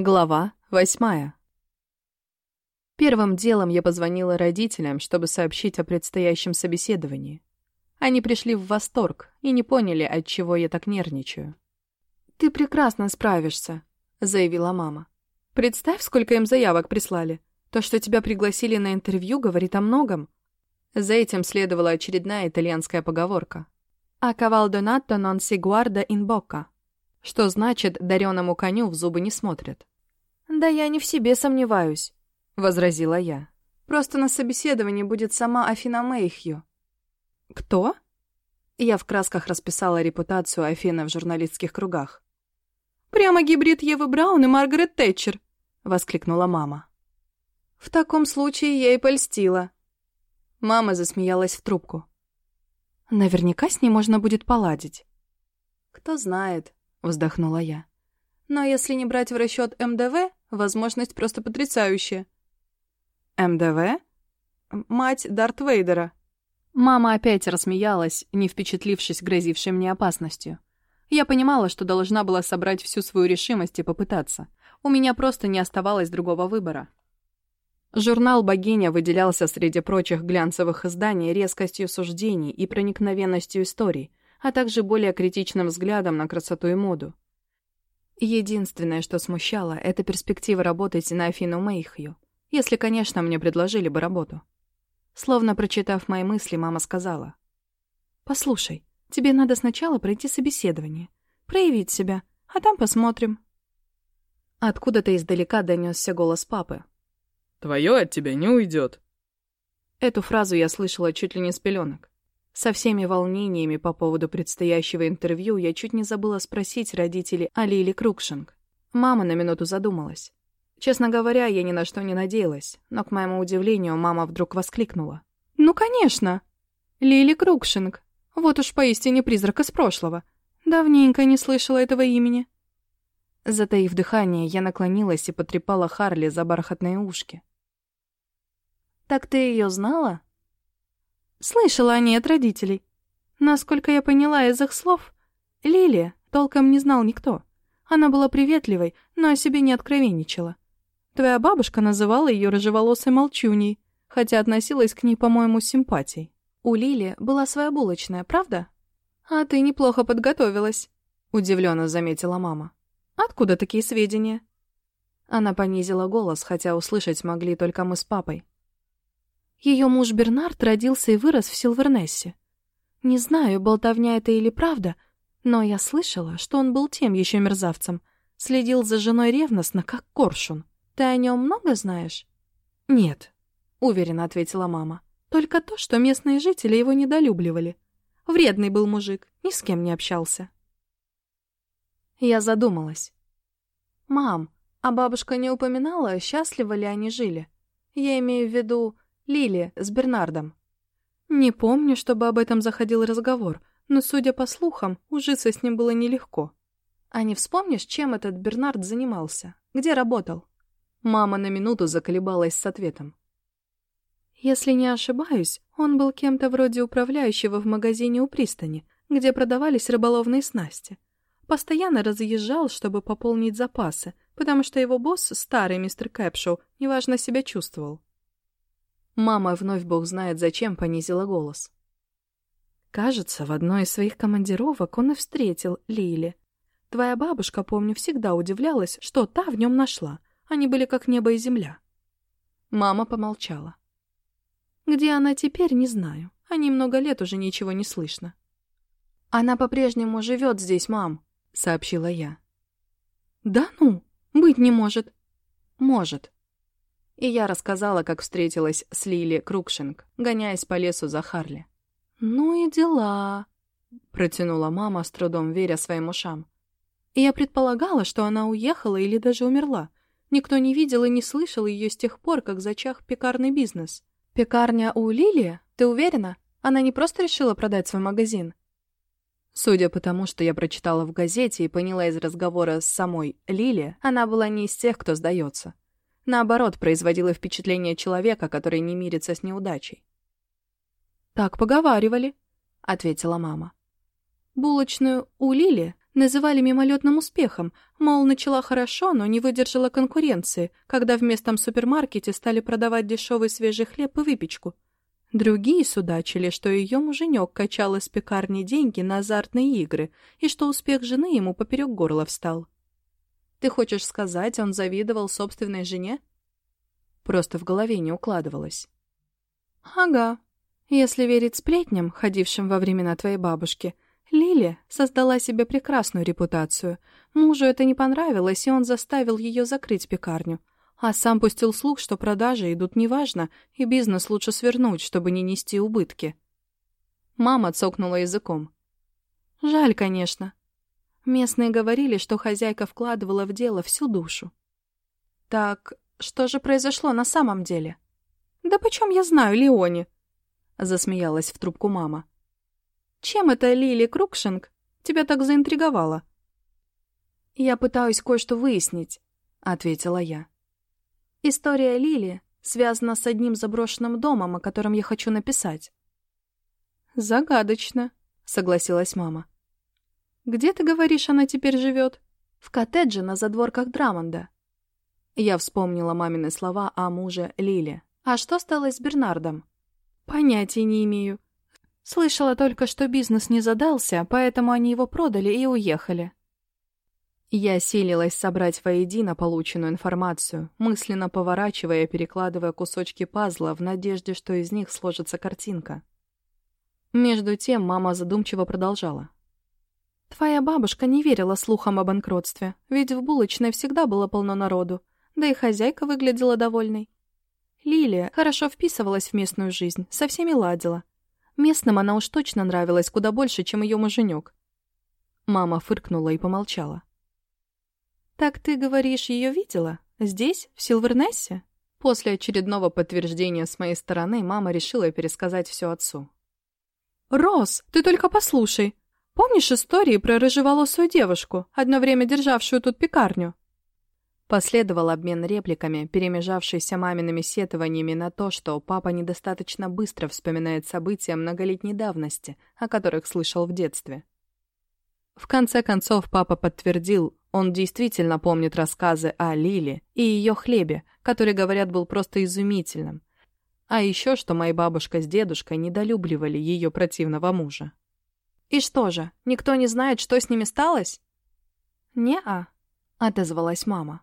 Глава восьмая. Первым делом я позвонила родителям, чтобы сообщить о предстоящем собеседовании. Они пришли в восторг и не поняли, от чего я так нервничаю. «Ты прекрасно справишься», — заявила мама. «Представь, сколько им заявок прислали. То, что тебя пригласили на интервью, говорит о многом». За этим следовала очередная итальянская поговорка. «А кавал донатто нон си гуарда ин бокка», что значит «дареному коню в зубы не смотрят». «Да я не в себе сомневаюсь», — возразила я. «Просто на собеседовании будет сама Афина Мэйхью». «Кто?» Я в красках расписала репутацию Афины в журналистских кругах. «Прямо гибрид Евы Браун и Маргарет Тэтчер!» — воскликнула мама. «В таком случае я и польстила». Мама засмеялась в трубку. «Наверняка с ней можно будет поладить». «Кто знает», — вздохнула я. «Но если не брать в расчет МДВ, возможность просто потрясающая». «МДВ?» «Мать Дарт Вейдера». Мама опять рассмеялась, не впечатлившись грозившей мне опасностью. Я понимала, что должна была собрать всю свою решимость и попытаться. У меня просто не оставалось другого выбора. Журнал «Богиня» выделялся среди прочих глянцевых изданий резкостью суждений и проникновенностью историй, а также более критичным взглядом на красоту и моду. Единственное, что смущало, это перспектива работать на Афину Мэйхью, если, конечно, мне предложили бы работу. Словно прочитав мои мысли, мама сказала. «Послушай, тебе надо сначала пройти собеседование, проявить себя, а там посмотрим». Откуда-то издалека донесся голос папы. «Твое от тебя не уйдет». Эту фразу я слышала чуть ли не с пеленок. Со всеми волнениями по поводу предстоящего интервью я чуть не забыла спросить родителей о Лиле Крукшинг. Мама на минуту задумалась. Честно говоря, я ни на что не надеялась, но, к моему удивлению, мама вдруг воскликнула. «Ну, конечно! Лили Крукшинг! Вот уж поистине призрак из прошлого. Давненько не слышала этого имени». Затаив дыхание, я наклонилась и потрепала Харли за бархатные ушки. «Так ты ее знала?» Слышала они от родителей. Насколько я поняла из их слов, Лилия толком не знал никто. Она была приветливой, но о себе не откровенничала. Твоя бабушка называла ее рыжеволосой молчуней, хотя относилась к ней, по-моему, с симпатией. У Лили была своя булочная, правда? А ты неплохо подготовилась, удивленно заметила мама. Откуда такие сведения? Она понизила голос, хотя услышать могли только мы с папой. Ее муж Бернард родился и вырос в Силвернессе. Не знаю, болтовня это или правда, но я слышала, что он был тем еще мерзавцем. Следил за женой ревностно, как коршун. Ты о нем много знаешь? Нет, уверенно ответила мама. Только то, что местные жители его недолюбливали. Вредный был мужик, ни с кем не общался. Я задумалась. «Мам, а бабушка не упоминала, счастливо ли они жили? Я имею в виду, Лили с Бернардом. Не помню, чтобы об этом заходил разговор, но, судя по слухам, ужиться с ним было нелегко. А не вспомнишь, чем этот Бернард занимался? Где работал? Мама на минуту заколебалась с ответом. Если не ошибаюсь, он был кем-то вроде управляющего в магазине у пристани, где продавались рыболовные снасти. Постоянно разъезжал, чтобы пополнить запасы, потому что его босс, старый мистер Кэпшоу, неважно себя чувствовал. Мама вновь бог знает зачем понизила голос. Кажется, в одной из своих командировок он и встретил Лили. Твоя бабушка, помню, всегда удивлялась, что та в нем нашла. Они были как небо и земля. Мама помолчала. Где она теперь, не знаю. О ней много лет уже ничего не слышно. «Она по-прежнему живет здесь, мам», — сообщила я. «Да ну, быть не может». «Может», и я рассказала, как встретилась с Лили Крукшинг, гоняясь по лесу за Харли. «Ну и дела», — протянула мама, с трудом веря своим ушам. И я предполагала, что она уехала или даже умерла. Никто не видел и не слышал ее с тех пор, как зачах пекарный бизнес. «Пекарня у Лили? Ты уверена? Она не просто решила продать свой магазин?» Судя по тому, что я прочитала в газете и поняла из разговора с самой Лили, она была не из тех, кто сдается. Наоборот, производила впечатление человека, который не мирится с неудачей. «Так поговаривали», — ответила мама. «Булочную у Лили Называли мимолетным успехом, мол, начала хорошо, но не выдержала конкуренции, когда в местном супермаркете стали продавать дешевый свежий хлеб и выпечку. Другие судачили, что ее муженек качал из пекарни деньги на азартные игры и что успех жены ему поперек горла встал. Ты хочешь сказать, он завидовал собственной жене? Просто в голове не укладывалось. Ага. Если верить сплетням, ходившим во времена твоей бабушки, Лили создала себе прекрасную репутацию. Мужу это не понравилось, и он заставил ее закрыть пекарню. А сам пустил слух, что продажи идут неважно, и бизнес лучше свернуть, чтобы не нести убытки. Мама цокнула языком. Жаль, конечно. Местные говорили, что хозяйка вкладывала в дело всю душу. Так что же произошло на самом деле? Да почем я знаю, Леони? Засмеялась в трубку мама. Чем это Лили Крукшинг тебя так заинтриговала? Я пытаюсь кое-что выяснить, ответила я. История Лили связана с одним заброшенным домом, о котором я хочу написать. Загадочно, согласилась мама. «Где, ты говоришь, она теперь живет?» «В коттедже на задворках Драмонда». Я вспомнила мамины слова о муже Лиле. «А что стало с Бернардом?» «Понятия не имею. Слышала только, что бизнес не задался, поэтому они его продали и уехали». Я силилась собрать воедино полученную информацию, мысленно поворачивая и перекладывая кусочки пазла в надежде, что из них сложится картинка. Между тем мама задумчиво продолжала. Твоя бабушка не верила слухам о банкротстве, ведь в булочной всегда было полно народу, да и хозяйка выглядела довольной. Лилия хорошо вписывалась в местную жизнь, со всеми ладила. Местным она уж точно нравилась куда больше, чем ее муженек. Мама фыркнула и помолчала. «Так ты, говоришь, ее видела? Здесь, в Силвернессе?» После очередного подтверждения с моей стороны мама решила пересказать все отцу. «Рос, ты только послушай. Помнишь истории про рыжеволосую девушку, одно время державшую тут пекарню?» Последовал обмен репликами, перемежавшийся мамиными сетованиями на то, что папа недостаточно быстро вспоминает события многолетней давности, о которых слышал в детстве. В конце концов папа подтвердил, он действительно помнит рассказы о Лиле и ее хлебе, который, говорят, был просто изумительным. А еще, что моя бабушка с дедушкой недолюбливали ее противного мужа. «И что же, никто не знает, что с ними сталось?» «Не-а», — отозвалась мама.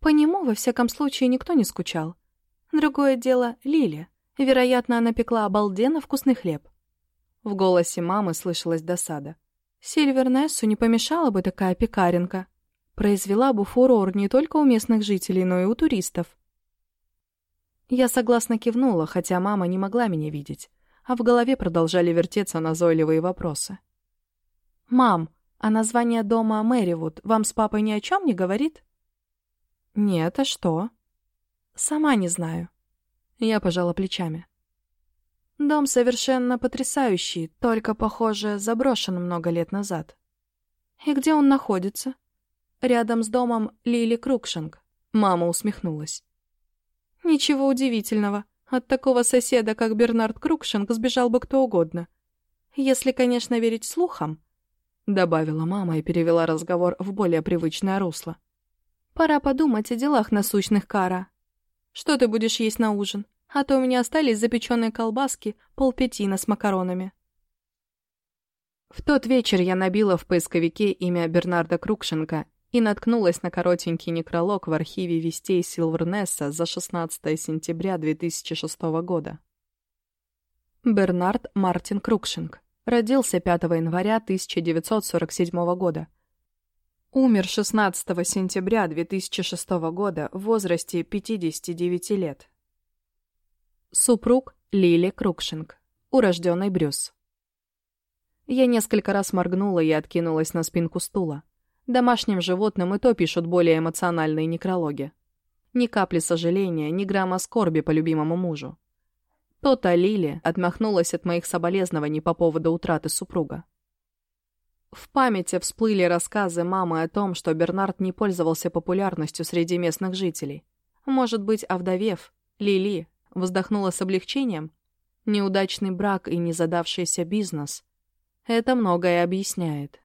По нему, во всяком случае, никто не скучал. Другое дело — Лили. Вероятно, она пекла обалденно вкусный хлеб. В голосе мамы слышалась досада. Сильвернессу не помешала бы такая пекаренка. Произвела бы фурор не только у местных жителей, но и у туристов. Я согласно кивнула, хотя мама не могла меня видеть а в голове продолжали вертеться назойливые вопросы. «Мам, а название дома Мэривуд вам с папой ни о чем не говорит?» «Нет, а что?» «Сама не знаю». Я пожала плечами. «Дом совершенно потрясающий, только, похоже, заброшен много лет назад». «И где он находится?» «Рядом с домом Лили Крукшинг». Мама усмехнулась. «Ничего удивительного. От такого соседа, как Бернард Крукшинг, сбежал бы кто угодно. Если, конечно, верить слухам, — добавила мама и перевела разговор в более привычное русло. «Пора подумать о делах насущных, Кара. Что ты будешь есть на ужин? А то у меня остались запеченные колбаски, полпятина с макаронами». В тот вечер я набила в поисковике имя Бернарда Крукшенка и наткнулась на коротенький некролог в архиве вестей Силвернесса за 16 сентября 2006 года. Бернард Мартин Крукшинг. Родился 5 января 1947 года. Умер 16 сентября 2006 года в возрасте 59 лет. Супруг Лили Крукшинг. Урожденный Брюс. Я несколько раз моргнула и откинулась на спинку стула. Домашним животным и то пишут более эмоциональные некрологи. Ни капли сожаления, ни грамма скорби по любимому мужу. То-то Лили отмахнулась от моих соболезнований по поводу утраты супруга. В памяти всплыли рассказы мамы о том, что Бернард не пользовался популярностью среди местных жителей. Может быть, овдовев, Лили вздохнула с облегчением? Неудачный брак и незадавшийся бизнес. Это многое объясняет.